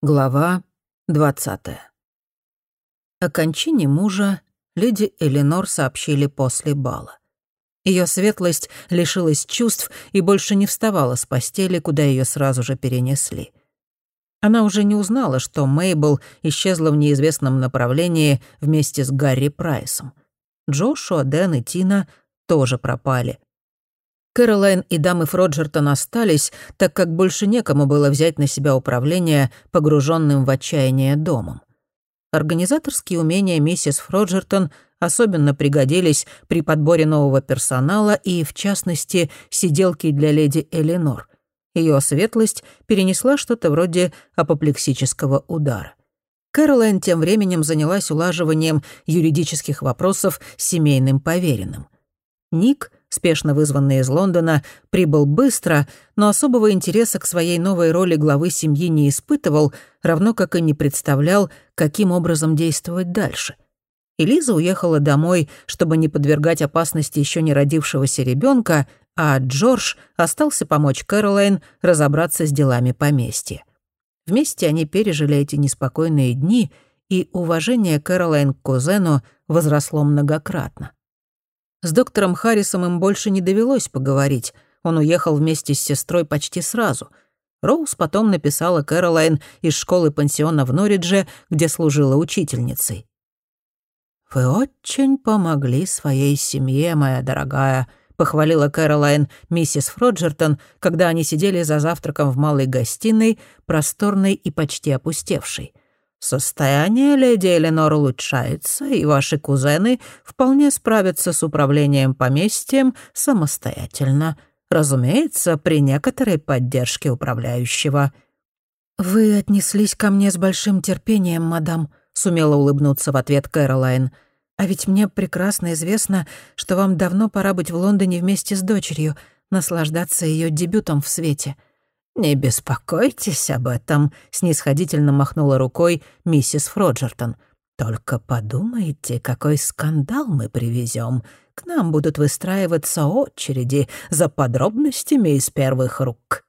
Глава двадцатая. О кончине мужа леди Эленор сообщили после бала. Ее светлость лишилась чувств и больше не вставала с постели, куда ее сразу же перенесли. Она уже не узнала, что Мейбл исчезла в неизвестном направлении вместе с Гарри Прайсом. Джошуа, Дэн и Тина тоже пропали. Кэролайн и дамы Фроджертон остались, так как больше некому было взять на себя управление погруженным в отчаяние домом. Организаторские умения миссис Фроджертон особенно пригодились при подборе нового персонала и, в частности, сиделки для леди Эленор. Ее светлость перенесла что-то вроде апоплексического удара. Кэролайн тем временем занялась улаживанием юридических вопросов с семейным поверенным. Ник — спешно вызванный из Лондона, прибыл быстро, но особого интереса к своей новой роли главы семьи не испытывал, равно как и не представлял, каким образом действовать дальше. Элиза уехала домой, чтобы не подвергать опасности еще не родившегося ребенка, а Джордж остался помочь Кэролайн разобраться с делами поместья. Вместе они пережили эти неспокойные дни, и уважение Кэролайн к кузену возросло многократно. С доктором Харрисом им больше не довелось поговорить. Он уехал вместе с сестрой почти сразу. Роуз потом написала Кэролайн из школы-пансиона в Норридже, где служила учительницей. «Вы очень помогли своей семье, моя дорогая», — похвалила Кэролайн миссис Фроджертон, когда они сидели за завтраком в малой гостиной, просторной и почти опустевшей. Состояние леди Эленор улучшается, и ваши кузены вполне справятся с управлением поместьем самостоятельно. Разумеется, при некоторой поддержке управляющего». «Вы отнеслись ко мне с большим терпением, мадам», — сумела улыбнуться в ответ Кэролайн. «А ведь мне прекрасно известно, что вам давно пора быть в Лондоне вместе с дочерью, наслаждаться ее дебютом в свете». «Не беспокойтесь об этом», — снисходительно махнула рукой миссис Фроджертон. «Только подумайте, какой скандал мы привезем. К нам будут выстраиваться очереди за подробностями из первых рук».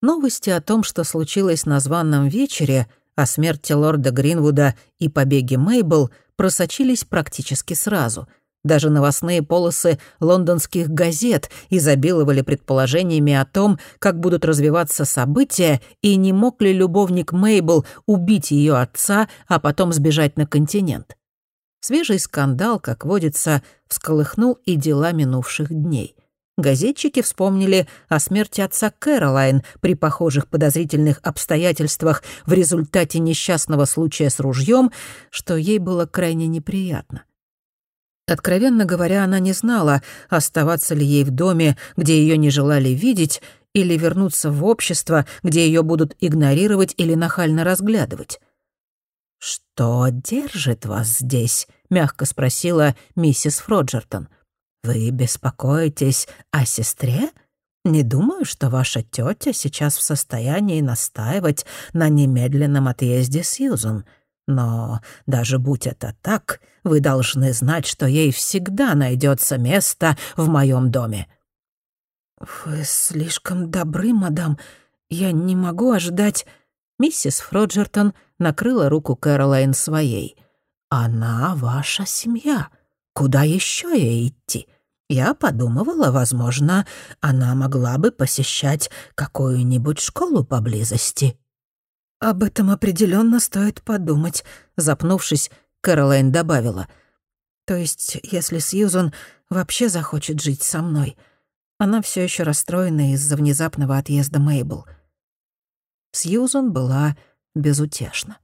Новости о том, что случилось на званном вечере, о смерти лорда Гринвуда и побеге Мейбл, просочились практически сразу — даже новостные полосы лондонских газет изобиловали предположениями о том, как будут развиваться события, и не мог ли любовник Мейбл убить ее отца, а потом сбежать на континент. Свежий скандал, как водится, всколыхнул и дела минувших дней. Газетчики вспомнили о смерти отца Кэролайн при похожих подозрительных обстоятельствах в результате несчастного случая с ружьем, что ей было крайне неприятно. Откровенно говоря, она не знала, оставаться ли ей в доме, где ее не желали видеть, или вернуться в общество, где ее будут игнорировать или нахально разглядывать. «Что держит вас здесь?» — мягко спросила миссис Фроджертон. «Вы беспокоитесь о сестре? Не думаю, что ваша тетя сейчас в состоянии настаивать на немедленном отъезде Сьюзан. Но даже будь это так, вы должны знать, что ей всегда найдется место в моем доме». «Вы слишком добры, мадам. Я не могу ожидать...» Миссис Фроджертон накрыла руку Кэролайн своей. «Она ваша семья. Куда еще ей идти? Я подумывала, возможно, она могла бы посещать какую-нибудь школу поблизости». «Об этом определенно стоит подумать», — запнувшись, Кэролайн добавила. «То есть, если Сьюзан вообще захочет жить со мной. Она все еще расстроена из-за внезапного отъезда Мейбл». Сьюзан была безутешна.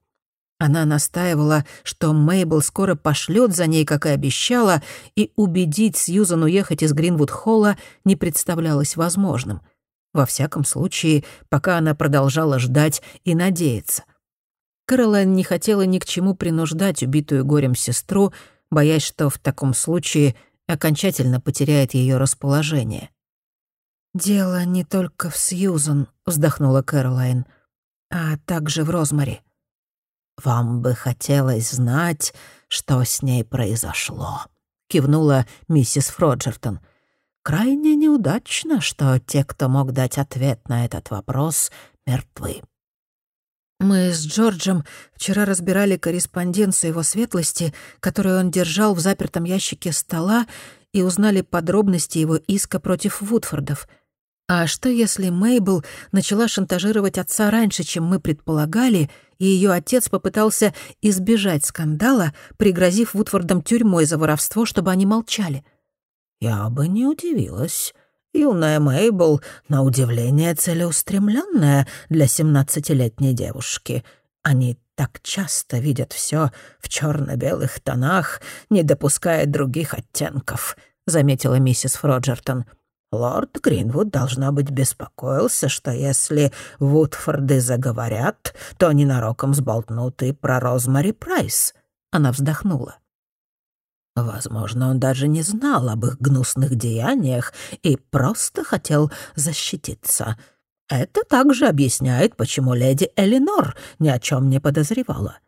Она настаивала, что Мейбл скоро пошлет за ней, как и обещала, и убедить Сьюзан уехать из Гринвуд-холла не представлялось возможным — во всяком случае, пока она продолжала ждать и надеяться. Кэролайн не хотела ни к чему принуждать убитую горем сестру, боясь, что в таком случае окончательно потеряет ее расположение. «Дело не только в Сьюзан», — вздохнула Кэролайн, «а также в Розмари». «Вам бы хотелось знать, что с ней произошло», — кивнула миссис Фроджертон. — Крайне неудачно, что те, кто мог дать ответ на этот вопрос, мертвы. Мы с Джорджем вчера разбирали корреспонденцию его светлости, которую он держал в запертом ящике стола, и узнали подробности его иска против Вудфордов. А что если Мейбл начала шантажировать отца раньше, чем мы предполагали, и ее отец попытался избежать скандала, пригрозив Вудфордам тюрьмой за воровство, чтобы они молчали? Я бы не удивилась. Юная Мейбл, на удивление целеустремленная для семнадцатилетней девушки. Они так часто видят все в черно-белых тонах, не допуская других оттенков», — заметила миссис Фроджертон. «Лорд Гринвуд, должна быть, беспокоился, что если Вудфорды заговорят, то ненароком сболтнут и про Розмари Прайс». Она вздохнула. Возможно, он даже не знал об их гнусных деяниях и просто хотел защититься. Это также объясняет, почему леди Элинор ни о чем не подозревала.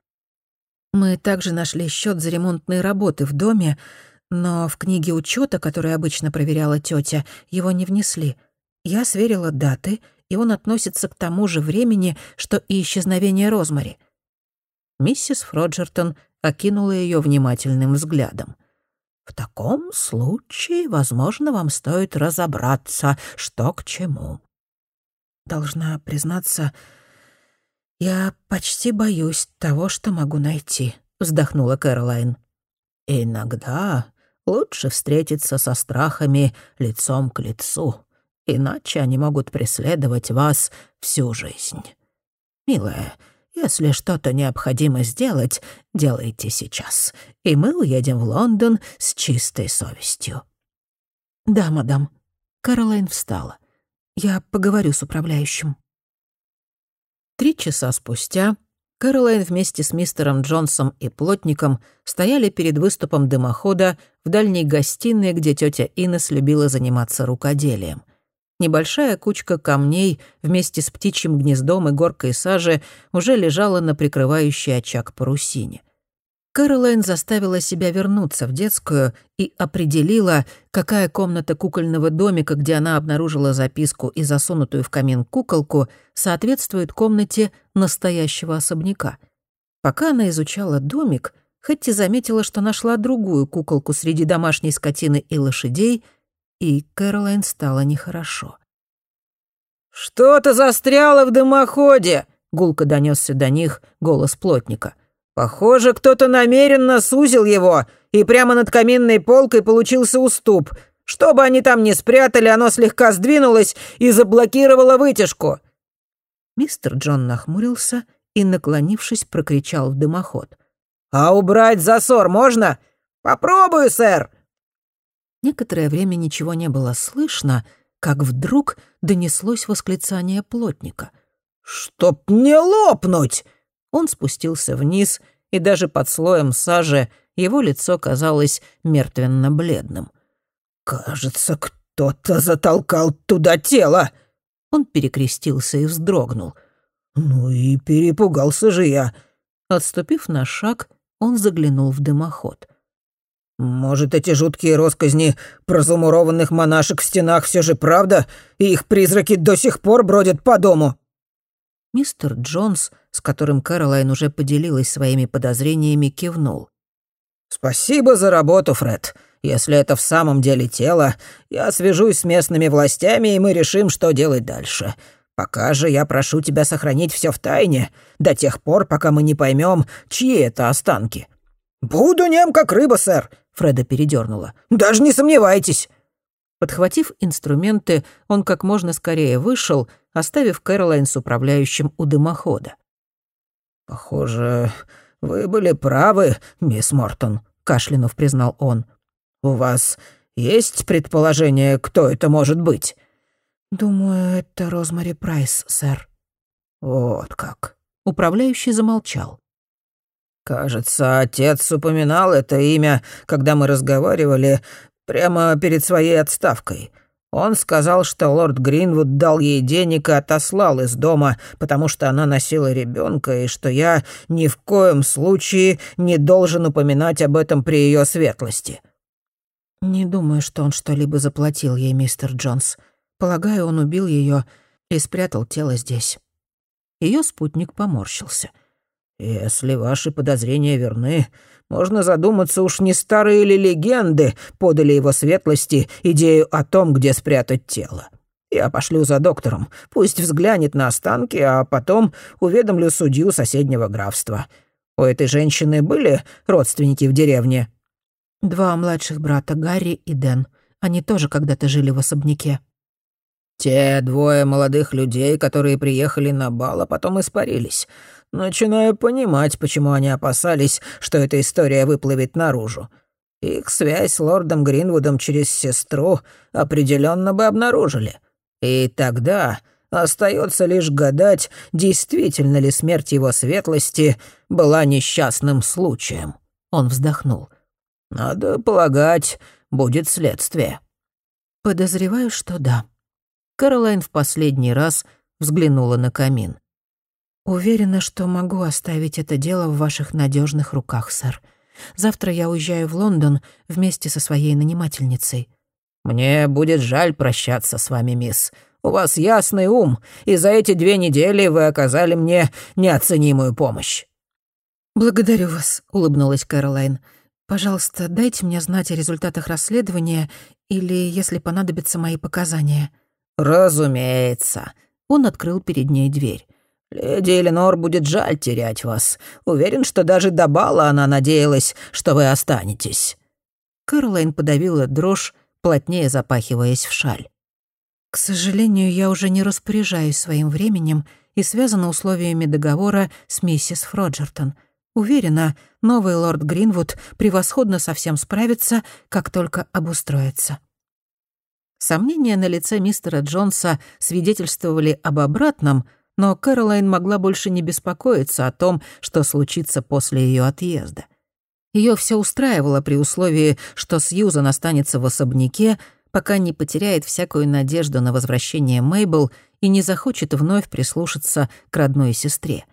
Мы также нашли счет за ремонтные работы в доме, но в книге учета, которую обычно проверяла тетя, его не внесли. Я сверила даты, и он относится к тому же времени, что и исчезновение Розмари. Миссис Фроджертон окинула ее внимательным взглядом. «В таком случае, возможно, вам стоит разобраться, что к чему». «Должна признаться, я почти боюсь того, что могу найти», — вздохнула Кэролайн. «Иногда лучше встретиться со страхами лицом к лицу, иначе они могут преследовать вас всю жизнь. Милая, если что-то необходимо сделать, делайте сейчас, и мы уедем в Лондон с чистой совестью». «Да, мадам». Каролайн встала. «Я поговорю с управляющим». Три часа спустя Кэролайн вместе с мистером Джонсом и плотником стояли перед выступом дымохода в дальней гостиной, где тетя Инес любила заниматься рукоделием. Небольшая кучка камней вместе с птичьим гнездом и горкой сажи уже лежала на прикрывающей очаг парусине. Кэролайн заставила себя вернуться в детскую и определила, какая комната кукольного домика, где она обнаружила записку и засунутую в камин куколку, соответствует комнате настоящего особняка. Пока она изучала домик, Хэтти заметила, что нашла другую куколку среди домашней скотины и лошадей — и Кэролайн стало нехорошо. «Что-то застряло в дымоходе!» — гулко донесся до них голос плотника. «Похоже, кто-то намеренно сузил его, и прямо над каминной полкой получился уступ. Что бы они там ни спрятали, оно слегка сдвинулось и заблокировало вытяжку». Мистер Джон нахмурился и, наклонившись, прокричал в дымоход. «А убрать засор можно? Попробую, сэр!» Некоторое время ничего не было слышно, как вдруг донеслось восклицание плотника. «Чтоб не лопнуть!» Он спустился вниз, и даже под слоем сажи его лицо казалось мертвенно-бледным. «Кажется, кто-то затолкал туда тело!» Он перекрестился и вздрогнул. «Ну и перепугался же я!» Отступив на шаг, он заглянул в дымоход. «Может, эти жуткие росказни про замурованных монашек в стенах все же правда, и их призраки до сих пор бродят по дому?» Мистер Джонс, с которым Кэролайн уже поделилась своими подозрениями, кивнул. «Спасибо за работу, Фред. Если это в самом деле тело, я свяжусь с местными властями, и мы решим, что делать дальше. Пока же я прошу тебя сохранить все в тайне, до тех пор, пока мы не поймем, чьи это останки». «Буду нем, как рыба, сэр», Фреда передернула. «Даже не сомневайтесь!» Подхватив инструменты, он как можно скорее вышел, оставив Кэролайн с управляющим у дымохода. «Похоже, вы были правы, мисс Мортон», — кашлянув признал он. «У вас есть предположение, кто это может быть?» «Думаю, это Розмари Прайс, сэр». «Вот как». Управляющий замолчал. «Кажется, отец упоминал это имя, когда мы разговаривали прямо перед своей отставкой. Он сказал, что лорд Гринвуд дал ей денег и отослал из дома, потому что она носила ребенка, и что я ни в коем случае не должен упоминать об этом при ее светлости». «Не думаю, что он что-либо заплатил ей, мистер Джонс. Полагаю, он убил ее и спрятал тело здесь». Ее спутник поморщился. «Если ваши подозрения верны, можно задуматься, уж не старые ли легенды подали его светлости идею о том, где спрятать тело. Я пошлю за доктором, пусть взглянет на останки, а потом уведомлю судью соседнего графства. У этой женщины были родственники в деревне?» «Два младших брата, Гарри и Дэн. Они тоже когда-то жили в особняке». «Те двое молодых людей, которые приехали на бал, а потом испарились. Начинаю понимать, почему они опасались, что эта история выплывет наружу. Их связь с лордом Гринвудом через сестру определенно бы обнаружили. И тогда остается лишь гадать, действительно ли смерть его светлости была несчастным случаем. Он вздохнул. «Надо полагать, будет следствие». «Подозреваю, что да». Каролайн в последний раз взглянула на камин. «Уверена, что могу оставить это дело в ваших надежных руках, сэр. Завтра я уезжаю в Лондон вместе со своей нанимательницей. «Мне будет жаль прощаться с вами, мисс. У вас ясный ум, и за эти две недели вы оказали мне неоценимую помощь». «Благодарю вас», — улыбнулась Кэролайн. «Пожалуйста, дайте мне знать о результатах расследования или, если понадобятся мои показания». «Разумеется». Он открыл перед ней дверь. «Леди Эленор будет жаль терять вас. Уверен, что даже до бала она надеялась, что вы останетесь». Кэролайн подавила дрожь, плотнее запахиваясь в шаль. «К сожалению, я уже не распоряжаюсь своим временем и связана условиями договора с миссис Фроджертон. Уверена, новый лорд Гринвуд превосходно со всем справится, как только обустроится». Сомнения на лице мистера Джонса свидетельствовали об обратном, но Кэролайн могла больше не беспокоиться о том, что случится после ее отъезда. Ее все устраивало при условии, что Сьюзан останется в особняке, пока не потеряет всякую надежду на возвращение Мейбл и не захочет вновь прислушаться к родной сестре.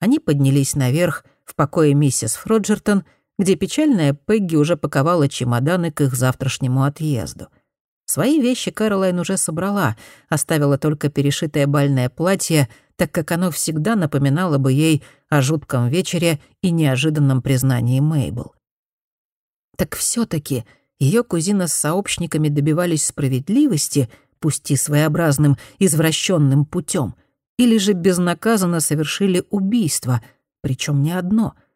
Они поднялись наверх, в покое миссис Фроджертон, где печальная Пегги уже паковала чемоданы к их завтрашнему отъезду. Свои вещи Кэролайн уже собрала, оставила только перешитое бальное платье — так как оно всегда напоминало бы ей о жутком вечере и неожиданном признании Мейбл. Так все таки ее кузина с сообщниками добивались справедливости, пусть и своеобразным извращенным путем, или же безнаказанно совершили убийство, причем не одно —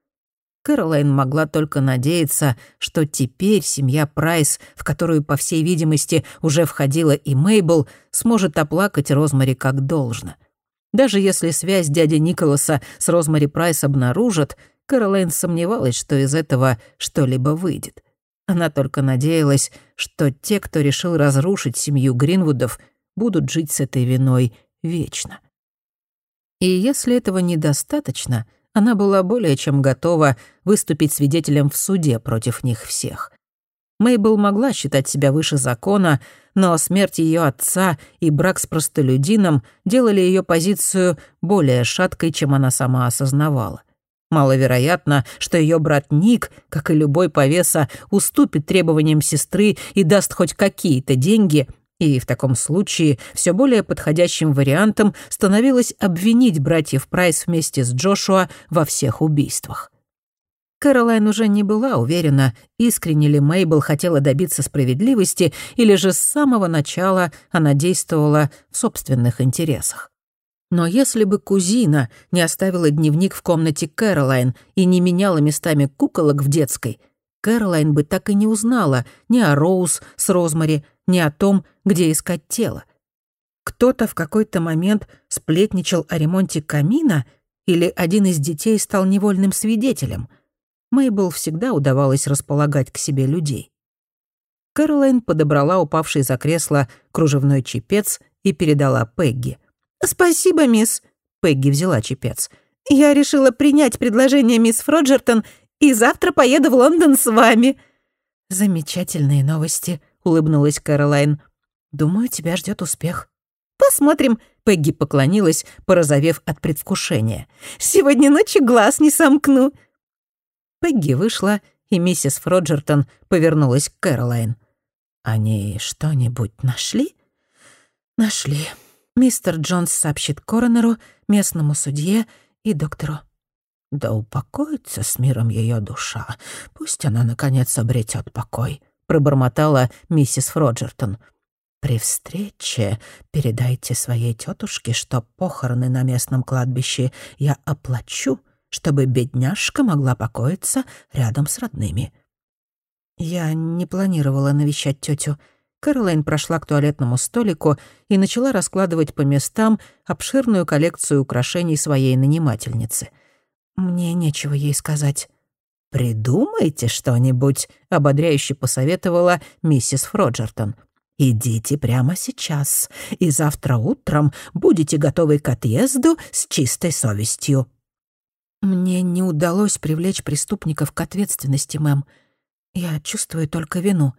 Кэролайн могла только надеяться, что теперь семья Прайс, в которую, по всей видимости, уже входила и Мейбл, сможет оплакать Розмари как должно. Даже если связь дяди Николаса с Розмари Прайс обнаружат, Кэролайн сомневалась, что из этого что-либо выйдет. Она только надеялась, что те, кто решил разрушить семью Гринвудов, будут жить с этой виной вечно. И если этого недостаточно, она была более чем готова выступить свидетелем в суде против них всех. Мейбл могла считать себя выше закона, но смерть ее отца и брак с простолюдином делали ее позицию более шаткой, чем она сама осознавала. Маловероятно, что ее брат Ник, как и любой повеса, уступит требованиям сестры и даст хоть какие-то деньги, и в таком случае все более подходящим вариантом становилось обвинить братьев Прайс вместе с Джошуа во всех убийствах. Кэролайн уже не была уверена, искренне ли Мейбл хотела добиться справедливости или же с самого начала она действовала в собственных интересах. Но если бы кузина не оставила дневник в комнате Кэролайн и не меняла местами куколок в детской, Кэролайн бы так и не узнала ни о Роуз с Розмари, ни о том, где искать тело. Кто-то в какой-то момент сплетничал о ремонте камина или один из детей стал невольным свидетелем — Мейбл всегда удавалось располагать к себе людей. Кэролайн подобрала упавший за кресло кружевной чепец и передала Пегги. «Спасибо, мисс». Пегги взяла чепец. «Я решила принять предложение мисс Фроджертон и завтра поеду в Лондон с вами». «Замечательные новости», — улыбнулась Кэролайн. «Думаю, тебя ждет успех». «Посмотрим», — Пегги поклонилась, порозовев от предвкушения. «Сегодня ночью глаз не сомкну». Пегги вышла, и миссис Фроджертон повернулась к Кэролайн. «Они что-нибудь нашли?» «Нашли. Мистер Джонс сообщит коронеру, местному судье и доктору. Да упокоится с миром ее душа. Пусть она, наконец, обретет покой, пробормотала миссис Фроджертон. При встрече передайте своей тетушке, что похороны на местном кладбище я оплачу, чтобы бедняжка могла покоиться рядом с родными. Я не планировала навещать тетю. Кэролайн прошла к туалетному столику и начала раскладывать по местам обширную коллекцию украшений своей нанимательницы. Мне нечего ей сказать. «Придумайте что-нибудь», — ободряюще посоветовала миссис Фроджертон. «Идите прямо сейчас, и завтра утром будете готовы к отъезду с чистой совестью». «Мне не удалось привлечь преступников к ответственности, мэм. Я чувствую только вину».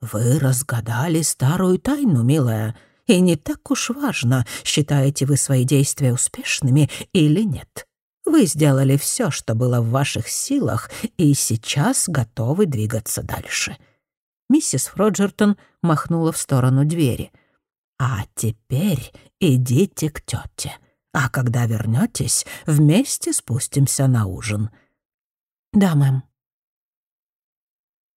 «Вы разгадали старую тайну, милая, и не так уж важно, считаете вы свои действия успешными или нет. Вы сделали все, что было в ваших силах, и сейчас готовы двигаться дальше». Миссис Фроджертон махнула в сторону двери. «А теперь идите к тете, а когда вернетесь, вместе спустимся на ужин». «Да, мэм».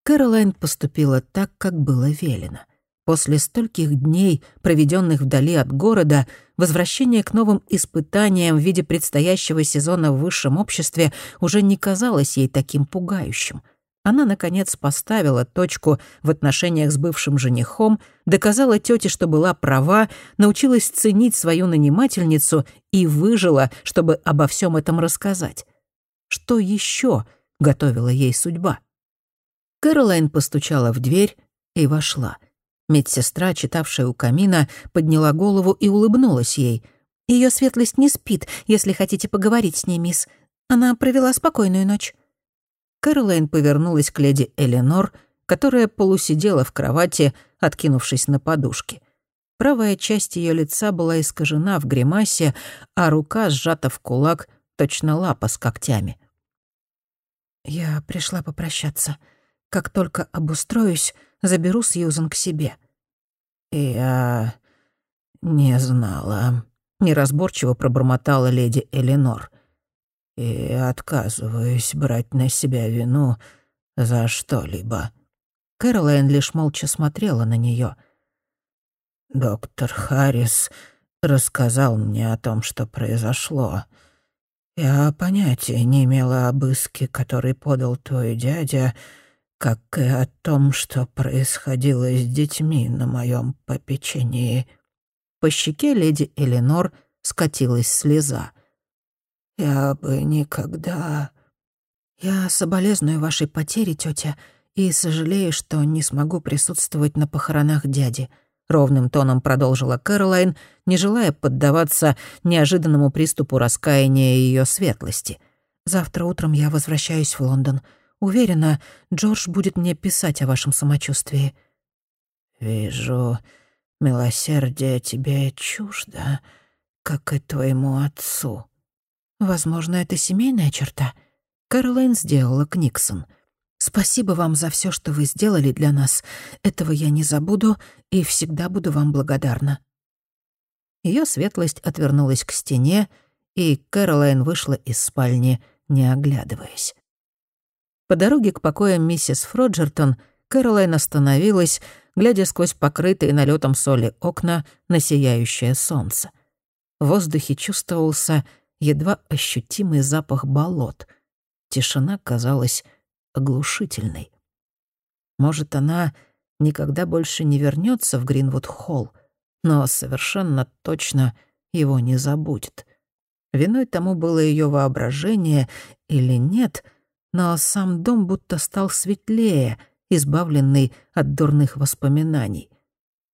Кэролайн поступила так, как было велено. После стольких дней, проведенных вдали от города, возвращение к новым испытаниям в виде предстоящего сезона в высшем обществе уже не казалось ей таким пугающим. Она, наконец, поставила точку в отношениях с бывшим женихом, доказала тете, что была права, научилась ценить свою нанимательницу и выжила, чтобы обо всем этом рассказать. Что еще готовила ей судьба? Кэролайн постучала в дверь и вошла. Медсестра, читавшая у камина, подняла голову и улыбнулась ей. Ее светлость не спит, если хотите поговорить с ней, мисс. Она провела спокойную ночь». Кэролайн повернулась к леди Эленор, которая полусидела в кровати, откинувшись на подушке. Правая часть ее лица была искажена в гримасе, а рука сжата в кулак, точно лапа с когтями. «Я пришла попрощаться», как только обустроюсь, заберу Сьюзан к себе». «Я не знала», — неразборчиво пробормотала леди Эленор. «И отказываюсь брать на себя вину за что-либо». Кэролайн лишь молча смотрела на нее. «Доктор Харрис рассказал мне о том, что произошло. Я понятия не имела об иске, который подал твой дядя, — как и о том, что происходило с детьми на моем попечении. По щеке леди Эленор скатилась слеза. «Я бы никогда...» «Я соболезную вашей потере, тетя, и сожалею, что не смогу присутствовать на похоронах дяди», — ровным тоном продолжила Кэролайн, не желая поддаваться неожиданному приступу раскаяния ее светлости. «Завтра утром я возвращаюсь в Лондон. Уверена, Джордж будет мне писать о вашем самочувствии». «Вижу, милосердие тебе чуждо, как и твоему отцу». «Возможно, это семейная черта». Кэролайн сделала Книксон. «Спасибо вам за все, что вы сделали для нас. Этого я не забуду и всегда буду вам благодарна». Ее светлость отвернулась к стене, и Кэролайн вышла из спальни, не оглядываясь. По дороге к покоям миссис Фроджертон Кэролайн остановилась, глядя сквозь покрытые налетом соли окна на сияющее солнце. В воздухе чувствовался едва ощутимый запах болот. Тишина казалась оглушительной. Может, она никогда больше не вернется в Гринвуд-холл, но совершенно точно его не забудет. Виной тому было ее воображение или нет, но сам дом будто стал светлее, избавленный от дурных воспоминаний.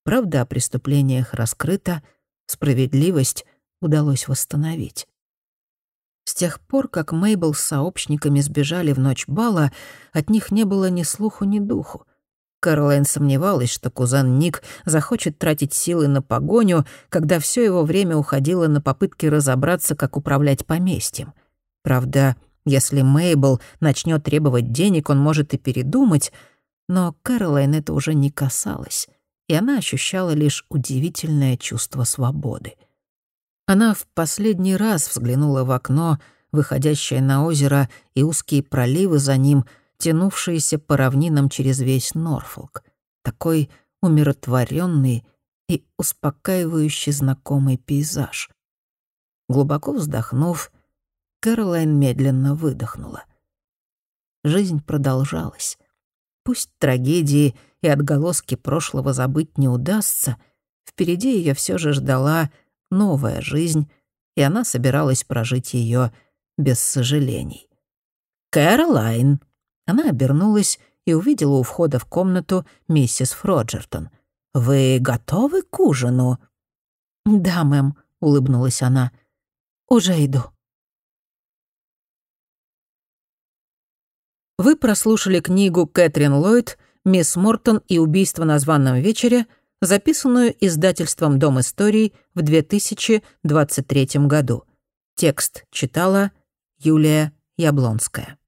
Правда о преступлениях раскрыта, справедливость удалось восстановить. С тех пор, как Мейбл с сообщниками сбежали в ночь бала, от них не было ни слуху, ни духу. Кэролайн сомневалась, что кузен Ник захочет тратить силы на погоню, когда все его время уходило на попытки разобраться, как управлять поместьем. Правда, если Мейбл начнет требовать денег, он может и передумать, но Кэролайн это уже не касалось. и она ощущала лишь удивительное чувство свободы. Она в последний раз взглянула в окно, выходящее на озеро и узкие проливы за ним, тянувшиеся по равнинам через весь Норфолк. Такой умиротворенный и успокаивающий знакомый пейзаж. Глубоко вздохнув, Кэролайн медленно выдохнула. Жизнь продолжалась. Пусть трагедии и отголоски прошлого забыть не удастся, впереди ее все же ждала новая жизнь, и она собиралась прожить ее без сожалений. «Кэролайн!» Она обернулась и увидела у входа в комнату миссис Фроджертон. «Вы готовы к ужину?» «Да, мэм», — улыбнулась она. «Уже иду». Вы прослушали книгу Кэтрин Ллойд «Мисс Мортон и убийство на званном вечере», записанную издательством «Дом историй» в 2023 году. Текст читала Юлия Яблонская.